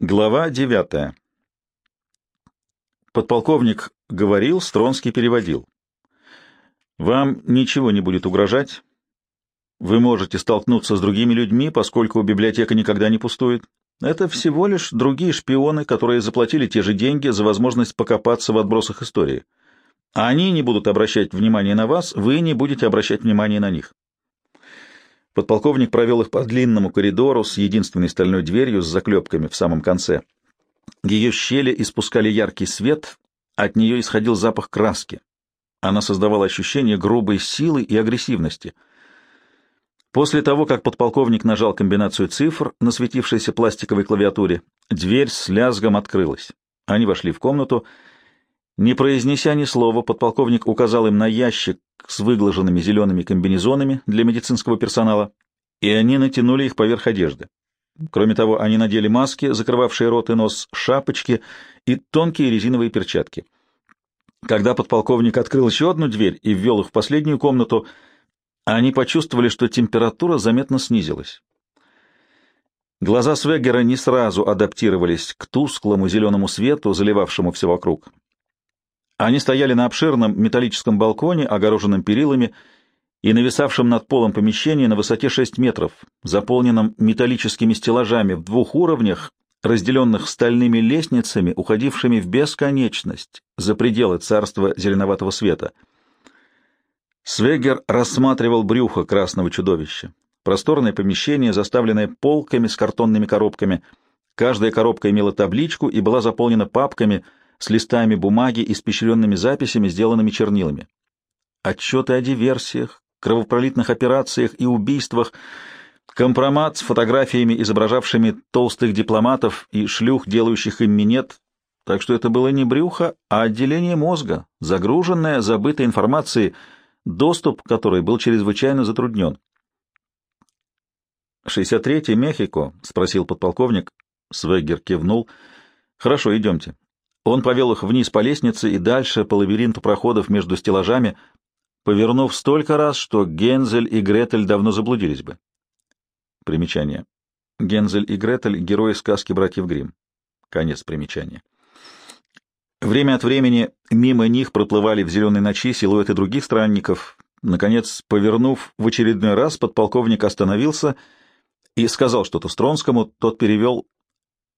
Глава девятая. Подполковник говорил, Стронский переводил. «Вам ничего не будет угрожать. Вы можете столкнуться с другими людьми, поскольку библиотека никогда не пустует. Это всего лишь другие шпионы, которые заплатили те же деньги за возможность покопаться в отбросах истории. Они не будут обращать внимание на вас, вы не будете обращать внимание на них. Подполковник провел их по длинному коридору с единственной стальной дверью с заклепками в самом конце. Ее щели испускали яркий свет, от нее исходил запах краски. Она создавала ощущение грубой силы и агрессивности. После того, как подполковник нажал комбинацию цифр на светившейся пластиковой клавиатуре, дверь с лязгом открылась. Они вошли в комнату. Не произнеся ни слова, подполковник указал им на ящик с выглаженными зелеными комбинезонами для медицинского персонала, и они натянули их поверх одежды. Кроме того, они надели маски, закрывавшие рот и нос, шапочки и тонкие резиновые перчатки. Когда подполковник открыл еще одну дверь и ввел их в последнюю комнату, они почувствовали, что температура заметно снизилась. Глаза Свегера не сразу адаптировались к тусклому зеленому свету, заливавшему все вокруг. Они стояли на обширном металлическом балконе, огороженном перилами, и нависавшем над полом помещении на высоте 6 метров, заполненном металлическими стеллажами в двух уровнях, разделенных стальными лестницами, уходившими в бесконечность, за пределы царства зеленоватого света. Свегер рассматривал брюхо красного чудовища. Просторное помещение, заставленное полками с картонными коробками. Каждая коробка имела табличку и была заполнена папками — с листами бумаги, испещренными записями, сделанными чернилами. Отчеты о диверсиях, кровопролитных операциях и убийствах, компромат с фотографиями, изображавшими толстых дипломатов и шлюх, делающих им минет, так что это было не брюхо, а отделение мозга, загруженное забытой информацией, доступ к которой был чрезвычайно затруднен. «63-й Мехико?» — спросил подполковник. Свегер кивнул. «Хорошо, идемте. Он повел их вниз по лестнице и дальше по лабиринту проходов между стеллажами, повернув столько раз, что Гензель и Гретель давно заблудились бы. Примечание. Гензель и Гретель — герои сказки братьев Гримм. Конец примечания. Время от времени мимо них проплывали в зеленой ночи силуэты других странников. Наконец, повернув в очередной раз, подполковник остановился и сказал что-то Стронскому, тот перевел.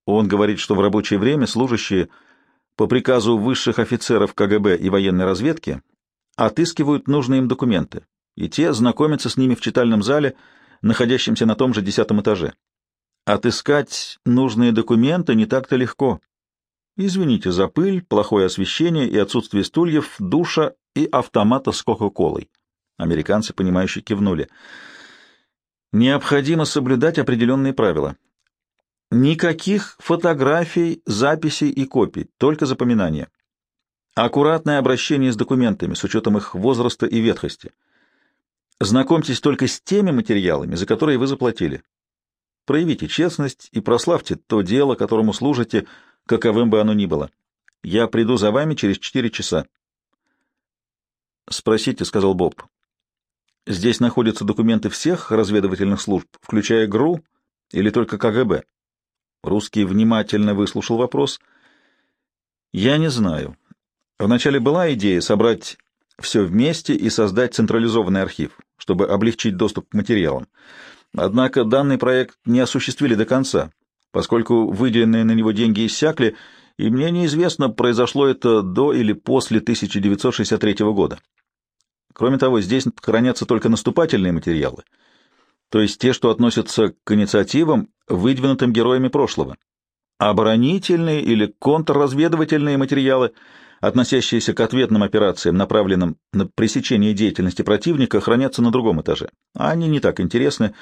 Он говорит, что в рабочее время служащие — по приказу высших офицеров КГБ и военной разведки отыскивают нужные им документы, и те знакомятся с ними в читальном зале, находящемся на том же десятом этаже. Отыскать нужные документы не так-то легко. Извините за пыль, плохое освещение и отсутствие стульев, душа и автомата с Кока-Колой. Американцы, понимающие, кивнули. Необходимо соблюдать определенные правила. Никаких фотографий, записей и копий, только запоминания. Аккуратное обращение с документами с учетом их возраста и ветхости. Знакомьтесь только с теми материалами, за которые вы заплатили. Проявите честность и прославьте то дело, которому служите, каковым бы оно ни было. Я приду за вами через четыре часа. «Спросите», — сказал Боб. «Здесь находятся документы всех разведывательных служб, включая ГРУ или только КГБ?» Русский внимательно выслушал вопрос. «Я не знаю. Вначале была идея собрать все вместе и создать централизованный архив, чтобы облегчить доступ к материалам. Однако данный проект не осуществили до конца, поскольку выделенные на него деньги иссякли, и мне неизвестно, произошло это до или после 1963 года. Кроме того, здесь хранятся только наступательные материалы — то есть те, что относятся к инициативам, выдвинутым героями прошлого. Оборонительные или контрразведывательные материалы, относящиеся к ответным операциям, направленным на пресечение деятельности противника, хранятся на другом этаже. Они не так интересны.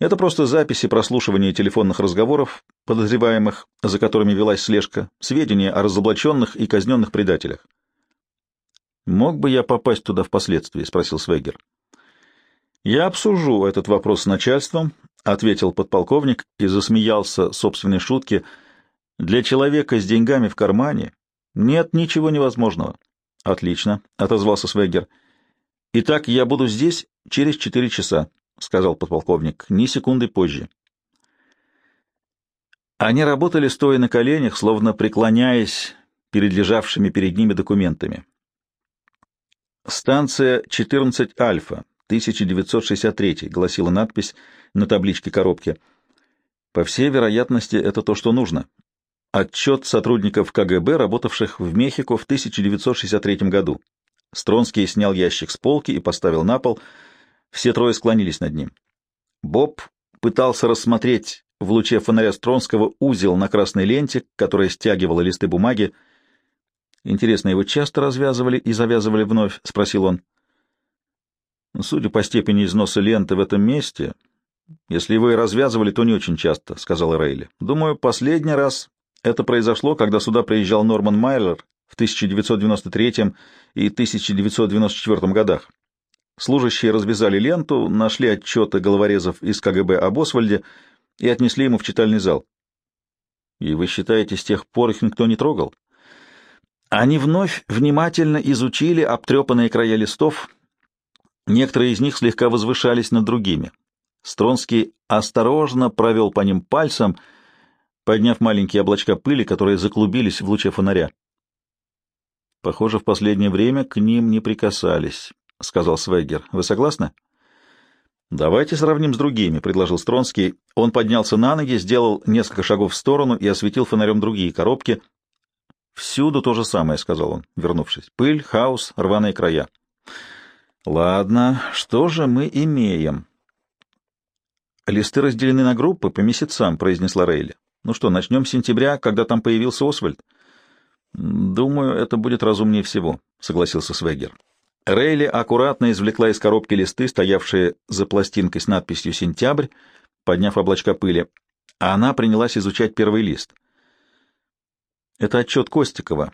Это просто записи прослушивания телефонных разговоров, подозреваемых, за которыми велась слежка, сведения о разоблаченных и казненных предателях. «Мог бы я попасть туда впоследствии?» — спросил Свегер. «Я обсужу этот вопрос с начальством», — ответил подполковник и засмеялся собственной шутки. «Для человека с деньгами в кармане нет ничего невозможного». «Отлично», — отозвался Свегер. «Итак, я буду здесь через четыре часа», — сказал подполковник, — «ни секунды позже». Они работали стоя на коленях, словно преклоняясь перед лежавшими перед ними документами. «Станция 14 Альфа, 1963», — гласила надпись на табличке коробки. «По всей вероятности, это то, что нужно. Отчет сотрудников КГБ, работавших в Мехико в 1963 году. Стронский снял ящик с полки и поставил на пол. Все трое склонились над ним. Боб пытался рассмотреть в луче фонаря Стронского узел на красной ленте, которая стягивала листы бумаги. «Интересно, его часто развязывали и завязывали вновь?» — спросил он. «Судя по степени износа ленты в этом месте, если его и развязывали, то не очень часто», — сказал Рейли. «Думаю, последний раз это произошло, когда сюда приезжал Норман Майлер в 1993 и 1994 годах. Служащие развязали ленту, нашли отчеты головорезов из КГБ об Освальде и отнесли ему в читальный зал. И вы считаете, с тех пор их никто не трогал? Они вновь внимательно изучили обтрепанные края листов. Некоторые из них слегка возвышались над другими. Стронский осторожно провел по ним пальцем, подняв маленькие облачка пыли, которые заклубились в луче фонаря. Похоже, в последнее время к ним не прикасались, — сказал Свегер. — Вы согласны? — Давайте сравним с другими, — предложил Стронский. Он поднялся на ноги, сделал несколько шагов в сторону и осветил фонарем другие коробки. — Всюду то же самое, — сказал он, вернувшись. — Пыль, хаос, рваные края. — Ладно, что же мы имеем? — Листы разделены на группы по месяцам, — произнесла Рейли. — Ну что, начнем с сентября, когда там появился Освальд? — «Думаю, это будет разумнее всего», — согласился Свегер. Рейли аккуратно извлекла из коробки листы, стоявшие за пластинкой с надписью «Сентябрь», подняв облачка пыли. А она принялась изучать первый лист. Это отчет Костикова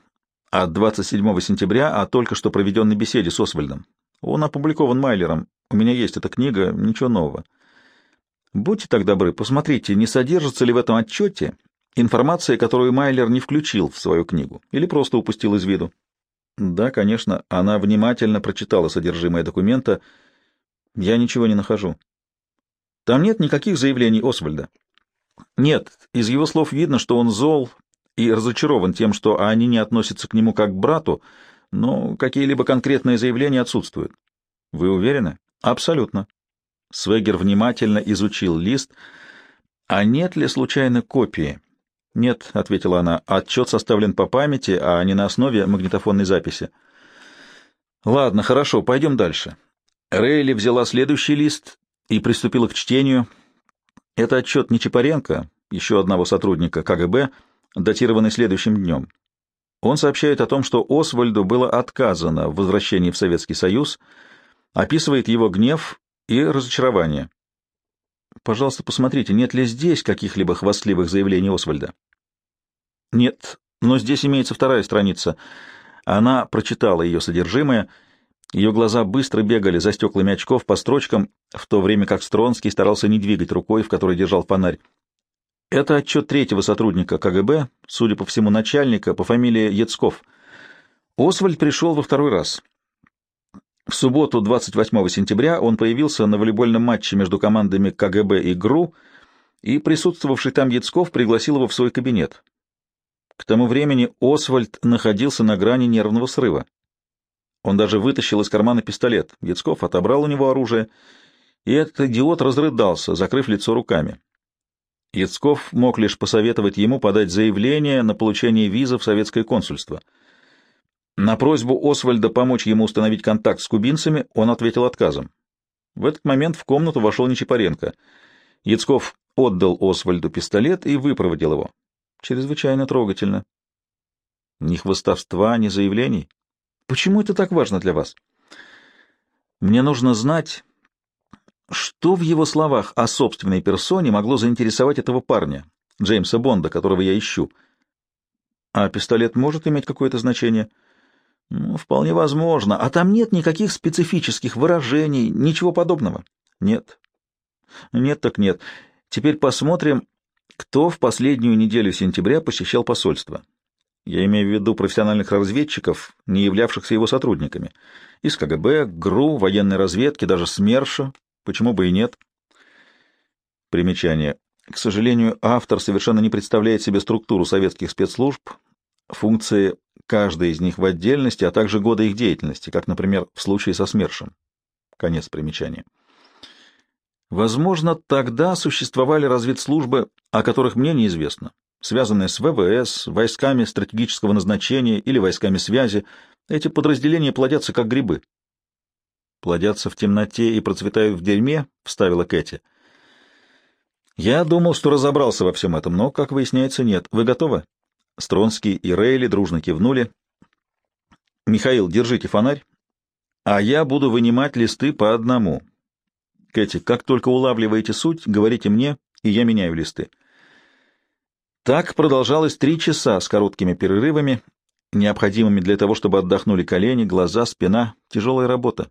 от 27 сентября о только что проведенной беседе с Освальдом. Он опубликован Майлером. У меня есть эта книга, ничего нового. Будьте так добры, посмотрите, не содержится ли в этом отчете Информация, которую Майлер не включил в свою книгу или просто упустил из виду. Да, конечно, она внимательно прочитала содержимое документа. Я ничего не нахожу. Там нет никаких заявлений Освальда. Нет, из его слов видно, что он зол и разочарован тем, что они не относятся к нему как к брату, но какие-либо конкретные заявления отсутствуют. Вы уверены? Абсолютно. Свегер внимательно изучил лист. А нет ли случайно копии? «Нет», — ответила она, — «отчет составлен по памяти, а не на основе магнитофонной записи». «Ладно, хорошо, пойдем дальше». Рейли взяла следующий лист и приступила к чтению. Это отчет Нечапаренко, еще одного сотрудника КГБ, датированный следующим днем. Он сообщает о том, что Освальду было отказано в возвращении в Советский Союз, описывает его гнев и разочарование. Пожалуйста, посмотрите, нет ли здесь каких-либо хвастливых заявлений Освальда. Нет, но здесь имеется вторая страница. Она прочитала ее содержимое. Ее глаза быстро бегали за стеклами очков по строчкам, в то время как Стронский старался не двигать рукой, в которой держал фонарь. Это отчет третьего сотрудника КГБ, судя по всему, начальника по фамилии Яцков. Освальд пришел во второй раз. В субботу, 28 сентября, он появился на волейбольном матче между командами КГБ и ГРУ, и присутствовавший там Яцков пригласил его в свой кабинет. К тому времени Освальд находился на грани нервного срыва. Он даже вытащил из кармана пистолет. Яцков отобрал у него оружие, и этот идиот разрыдался, закрыв лицо руками. Яцков мог лишь посоветовать ему подать заявление на получение визы в советское консульство — на просьбу Освальда помочь ему установить контакт с кубинцами он ответил отказом. В этот момент в комнату вошел Нечипаренко. Яцков отдал Освальду пистолет и выпроводил его. Чрезвычайно трогательно. Ни хвостовства, ни заявлений. Почему это так важно для вас? Мне нужно знать, что в его словах о собственной персоне могло заинтересовать этого парня, Джеймса Бонда, которого я ищу. А пистолет может иметь какое-то значение? — ну, вполне возможно. А там нет никаких специфических выражений, ничего подобного. Нет. Нет так нет. Теперь посмотрим, кто в последнюю неделю сентября посещал посольство. Я имею в виду профессиональных разведчиков, не являвшихся его сотрудниками. Из КГБ, ГРУ, военной разведки, даже СМЕРШа. Почему бы и нет? Примечание. К сожалению, автор совершенно не представляет себе структуру советских спецслужб, функции каждой из них в отдельности, а также годы их деятельности, как, например, в случае со СМЕРШем. Конец примечания. Возможно, тогда существовали разведслужбы, о которых мне неизвестно, связанные с ВВС, войсками стратегического назначения или войсками связи. Эти подразделения плодятся как грибы. Плодятся в темноте и процветают в дерьме, — вставила Кэти. Я думал, что разобрался во всем этом, но, как выясняется, нет. Вы готовы? Стронский и Рейли дружно кивнули. Михаил, держите фонарь, а я буду вынимать листы по одному. Кэти, как только улавливаете суть, говорите мне, и я меняю листы. Так продолжалось три часа с короткими перерывами, необходимыми для того, чтобы отдохнули колени, глаза, спина. Тяжелая работа.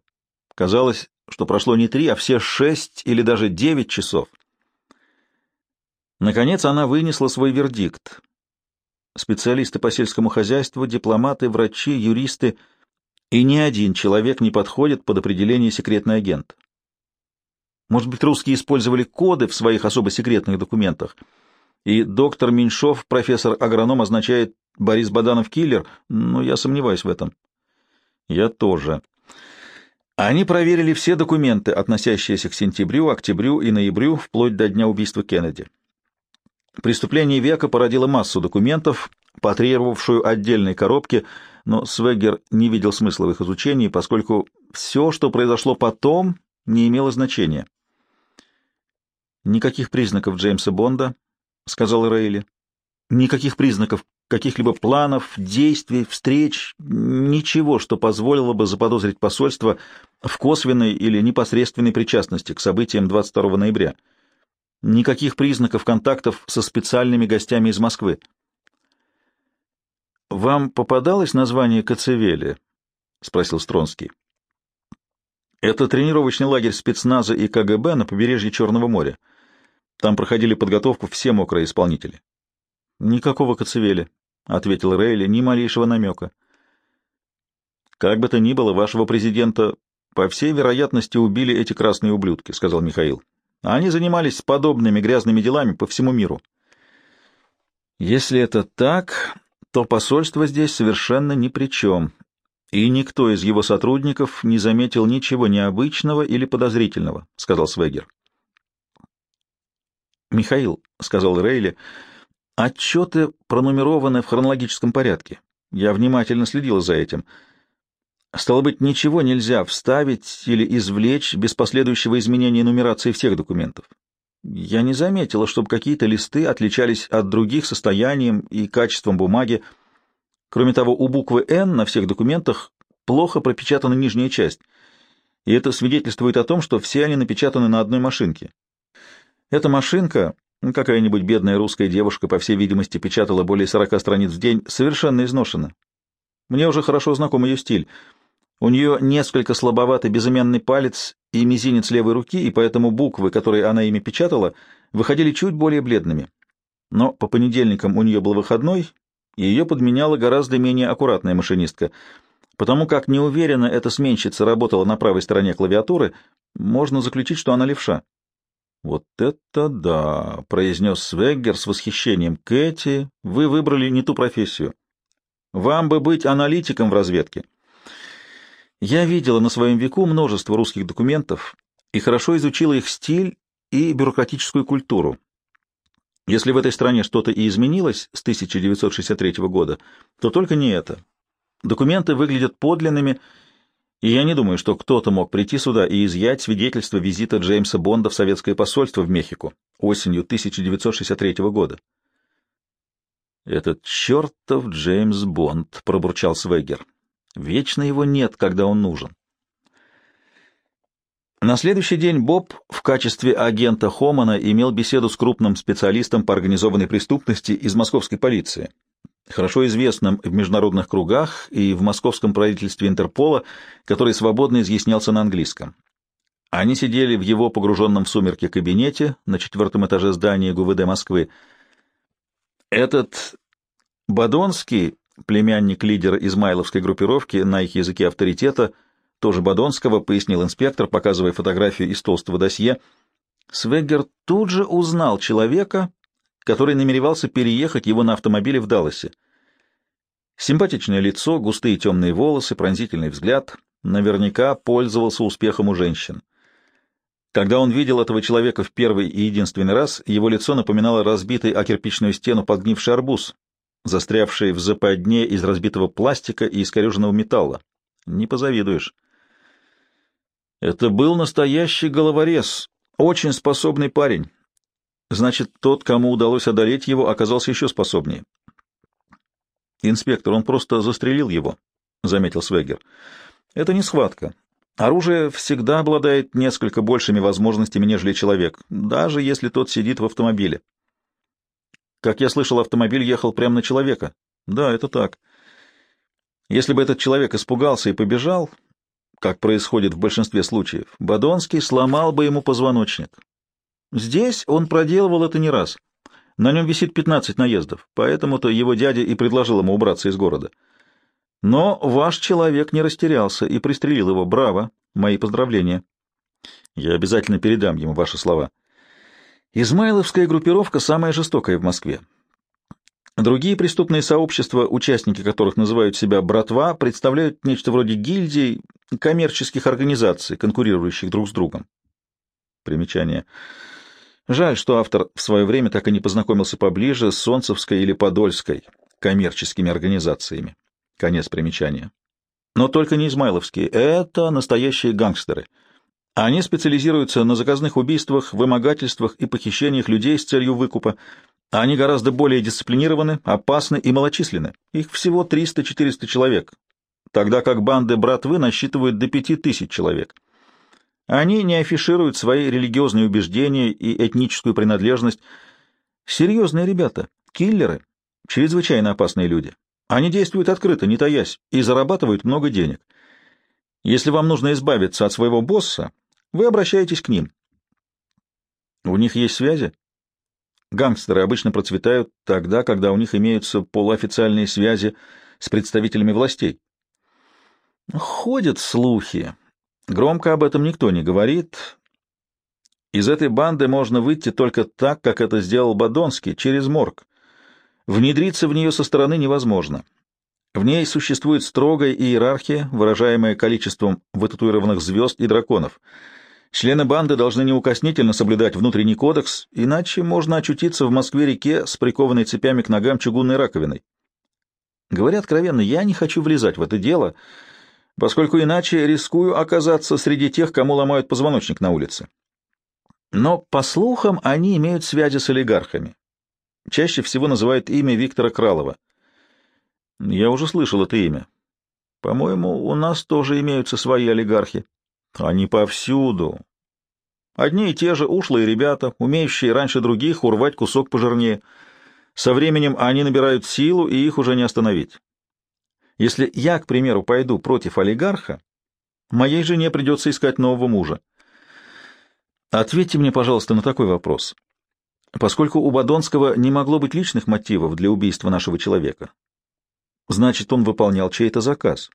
Казалось, что прошло не три, а все шесть или даже девять часов. Наконец она вынесла свой вердикт. Специалисты по сельскому хозяйству, дипломаты, врачи, юристы — и ни один человек не подходит под определение секретный агент. Может быть, русские использовали коды в своих особо секретных документах, и доктор Меньшов, профессор-агроном, означает Борис Баданов киллер, но я сомневаюсь в этом. Я тоже. Они проверили все документы, относящиеся к сентябрю, октябрю и ноябрю, вплоть до дня убийства Кеннеди. Преступление века породило массу документов, потребовавшую отдельной коробки — но Свегер не видел смысла в их изучении, поскольку все, что произошло потом, не имело значения. «Никаких признаков Джеймса Бонда», — сказал Рейли. «Никаких признаков каких-либо планов, действий, встреч, ничего, что позволило бы заподозрить посольство в косвенной или непосредственной причастности к событиям 22 ноября. Никаких признаков контактов со специальными гостями из Москвы. «Вам попадалось название Коцевели?» — спросил Стронский. «Это тренировочный лагерь спецназа и КГБ на побережье Черного моря. Там проходили подготовку все мокрые исполнители». «Никакого Коцевели», — ответил Рейли, — «ни малейшего намека». «Как бы то ни было, вашего президента, по всей вероятности, убили эти красные ублюдки», — сказал Михаил. «Они занимались подобными грязными делами по всему миру». «Если это так, то посольство здесь совершенно ни при чем, и никто из его сотрудников не заметил ничего необычного или подозрительного, — сказал Свегер. «Михаил», — сказал Рейли, — «отчеты пронумерованы в хронологическом порядке. Я внимательно следил за этим. Стало быть, ничего нельзя вставить или извлечь без последующего изменения нумерации всех документов. Я не заметила, чтобы какие-то листы отличались от других состоянием и качеством бумаги. Кроме того, у буквы «Н» на всех документах плохо пропечатана нижняя часть, и это свидетельствует о том, что все они напечатаны на одной машинке. Эта машинка, какая-нибудь бедная русская девушка, по всей видимости, печатала более 40 страниц в день, совершенно изношена. Мне уже хорошо знаком ее стиль — у нее несколько слабоватый безымянный палец и мизинец левой руки, и поэтому буквы, которые она ими печатала, выходили чуть более бледными. Но по понедельникам у нее был выходной, и ее подменяла гораздо менее аккуратная машинистка. Потому как неуверенно эта сменщица работала на правой стороне клавиатуры, можно заключить, что она левша. «Вот это да!» — произнес Свеггер с восхищением. «Кэти, вы выбрали не ту профессию. Вам бы быть аналитиком в разведке». Я видела на своем веку множество русских документов и хорошо изучила их стиль и бюрократическую культуру. Если в этой стране что-то и изменилось с 1963 года, то только не это. Документы выглядят подлинными, и я не думаю, что кто-то мог прийти сюда и изъять свидетельство визита Джеймса Бонда в советское посольство в Мехико осенью 1963 года. «Этот чертов Джеймс Бонд», — пробурчал Свегер. Вечно его нет, когда он нужен. На следующий день Боб в качестве агента Хомана имел беседу с крупным специалистом по организованной преступности из московской полиции, хорошо известным в международных кругах и в московском правительстве Интерпола, который свободно изъяснялся на английском. Они сидели в его погруженном в сумерки кабинете на четвертом этаже здания ГУВД Москвы. Этот Бадонский племянник лидера измайловской группировки на их языке авторитета, тоже Бадонского, пояснил инспектор, показывая фотографию из толстого досье. Свеггер тут же узнал человека, который намеревался переехать его на автомобиле в Далласе. Симпатичное лицо, густые темные волосы, пронзительный взгляд. Наверняка пользовался успехом у женщин. Когда он видел этого человека в первый и единственный раз, его лицо напоминало разбитый о кирпичную стену подгнивший арбуз, застрявший в западне из разбитого пластика и искореженного металла. Не позавидуешь. Это был настоящий головорез, очень способный парень. Значит, тот, кому удалось одолеть его, оказался еще способнее. «Инспектор, он просто застрелил его», — заметил Свегер. «Это не схватка. Оружие всегда обладает несколько большими возможностями, нежели человек, даже если тот сидит в автомобиле. Как я слышал, автомобиль ехал прямо на человека. Да, это так. Если бы этот человек испугался и побежал, как происходит в большинстве случаев, Бадонский сломал бы ему позвоночник. Здесь он проделывал это не раз. На нем висит 15 наездов, поэтому-то его дядя и предложил ему убраться из города. Но ваш человек не растерялся и пристрелил его. Браво! Мои поздравления. Я обязательно передам ему ваши слова. Измайловская группировка самая жестокая в Москве. Другие преступные сообщества, участники которых называют себя «братва», представляют нечто вроде гильдий, коммерческих организаций, конкурирующих друг с другом. Примечание. Жаль, что автор в свое время так и не познакомился поближе с Солнцевской или Подольской коммерческими организациями. Конец примечания. Но только не измайловские. Это настоящие гангстеры. Они специализируются на заказных убийствах, вымогательствах и похищениях людей с целью выкупа. Они гораздо более дисциплинированы, опасны и малочисленны. Их всего 300-400 человек, тогда как банды братвы насчитывают до 5000 человек. Они не афишируют свои религиозные убеждения и этническую принадлежность. Серьезные ребята, киллеры, чрезвычайно опасные люди. Они действуют открыто, не таясь, и зарабатывают много денег. Если вам нужно избавиться от своего босса, вы обращаетесь к ним. У них есть связи? Гангстеры обычно процветают тогда, когда у них имеются полуофициальные связи с представителями властей. Ходят слухи, Громко об этом никто не говорит. Из этой банды можно выйти только так, как это сделал Бадонский, через морг. Внедриться в нее со стороны невозможно. В ней существует строгая иерархия, выражаемая количеством вытатуированных звезд и драконов. Члены банды должны неукоснительно соблюдать внутренний кодекс, иначе можно очутиться в Москве-реке с прикованной цепями к ногам чугунной раковиной. Говоря откровенно, я не хочу влезать в это дело — поскольку иначе рискую оказаться среди тех, кому ломают позвоночник на улице. Но, по слухам, они имеют связи с олигархами. Чаще всего называют имя Виктора Кралова. Я уже слышал это имя. По-моему, у нас тоже имеются свои олигархи. Они повсюду. Одни и те же ушлые ребята, умеющие раньше других урвать кусок пожирнее. Со временем они набирают силу, и их уже не остановить. Если я, к примеру, пойду против олигарха, моей жене придется искать нового мужа. Ответьте мне, пожалуйста, на такой вопрос. Поскольку у Бадонского не могло быть личных мотивов для убийства нашего человека, значит, он выполнял чей-то заказ.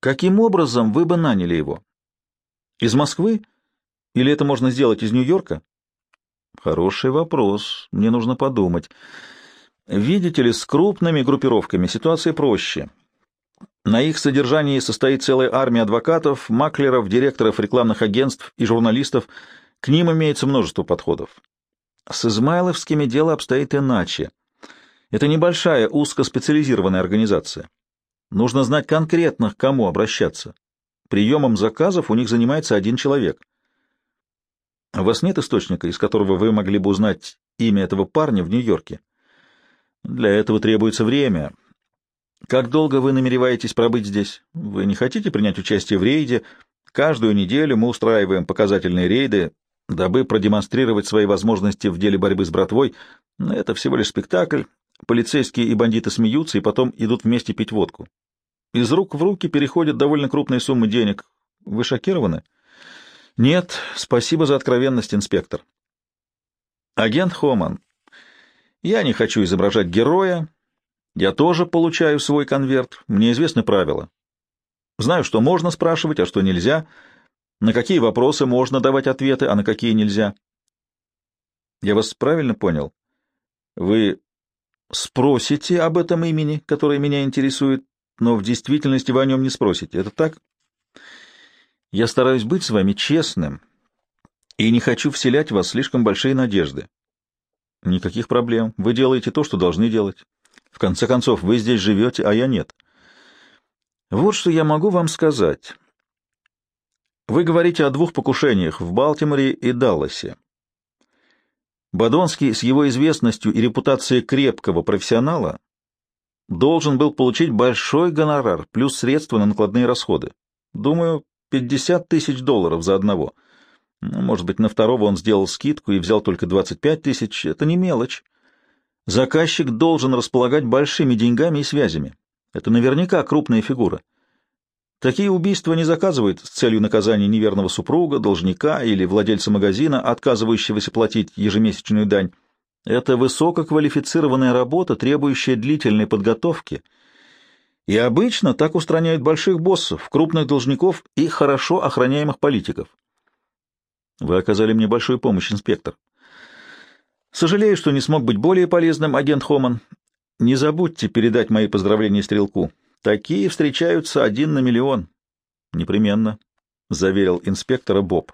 Каким образом вы бы наняли его? Из Москвы? Или это можно сделать из Нью-Йорка? Хороший вопрос. Мне нужно подумать. Видите ли, с крупными группировками ситуация проще. На их содержании состоит целая армия адвокатов, маклеров, директоров рекламных агентств и журналистов. К ним имеется множество подходов. С Измайловскими дело обстоит иначе. Это небольшая узкоспециализированная организация. Нужно знать конкретно, к кому обращаться. Приемом заказов у них занимается один человек. У вас нет источника, из которого вы могли бы узнать имя этого парня в Нью-Йорке? Для этого требуется время. Как долго вы намереваетесь пробыть здесь? Вы не хотите принять участие в рейде? Каждую неделю мы устраиваем показательные рейды, дабы продемонстрировать свои возможности в деле борьбы с братвой. Это всего лишь спектакль. Полицейские и бандиты смеются и потом идут вместе пить водку. Из рук в руки переходят довольно крупные суммы денег. Вы шокированы? Нет, спасибо за откровенность, инспектор. Агент Хоман, я не хочу изображать героя. Я тоже получаю свой конверт. Мне известны правила. Знаю, что можно спрашивать, а что нельзя. На какие вопросы можно давать ответы, а на какие нельзя. Я вас правильно понял? Вы спросите об этом имени, которое меня интересует, но в действительности вы о нем не спросите. Это так? Я стараюсь быть с вами честным и не хочу вселять в вас слишком большие надежды. Никаких проблем. Вы делаете то, что должны делать. В конце концов, вы здесь живете, а я нет. Вот что я могу вам сказать. Вы говорите о двух покушениях в Балтиморе и Далласе. Бадонский с его известностью и репутацией крепкого профессионала должен был получить большой гонорар плюс средства на накладные расходы. Думаю, 50 тысяч долларов за одного. Ну, может быть, на второго он сделал скидку и взял только 25 тысяч. Это не мелочь. Заказчик должен располагать большими деньгами и связями. Это наверняка крупная фигура. Такие убийства не заказывают с целью наказания неверного супруга, должника или владельца магазина, отказывающегося платить ежемесячную дань. Это высококвалифицированная работа, требующая длительной подготовки. И обычно так устраняют больших боссов, крупных должников и хорошо охраняемых политиков. Вы оказали мне большую помощь, инспектор. Сожалею, что не смог быть более полезным, агент Хоман. Не забудьте передать мои поздравления стрелку. Такие встречаются один на миллион. Непременно, — заверил инспектора Боб.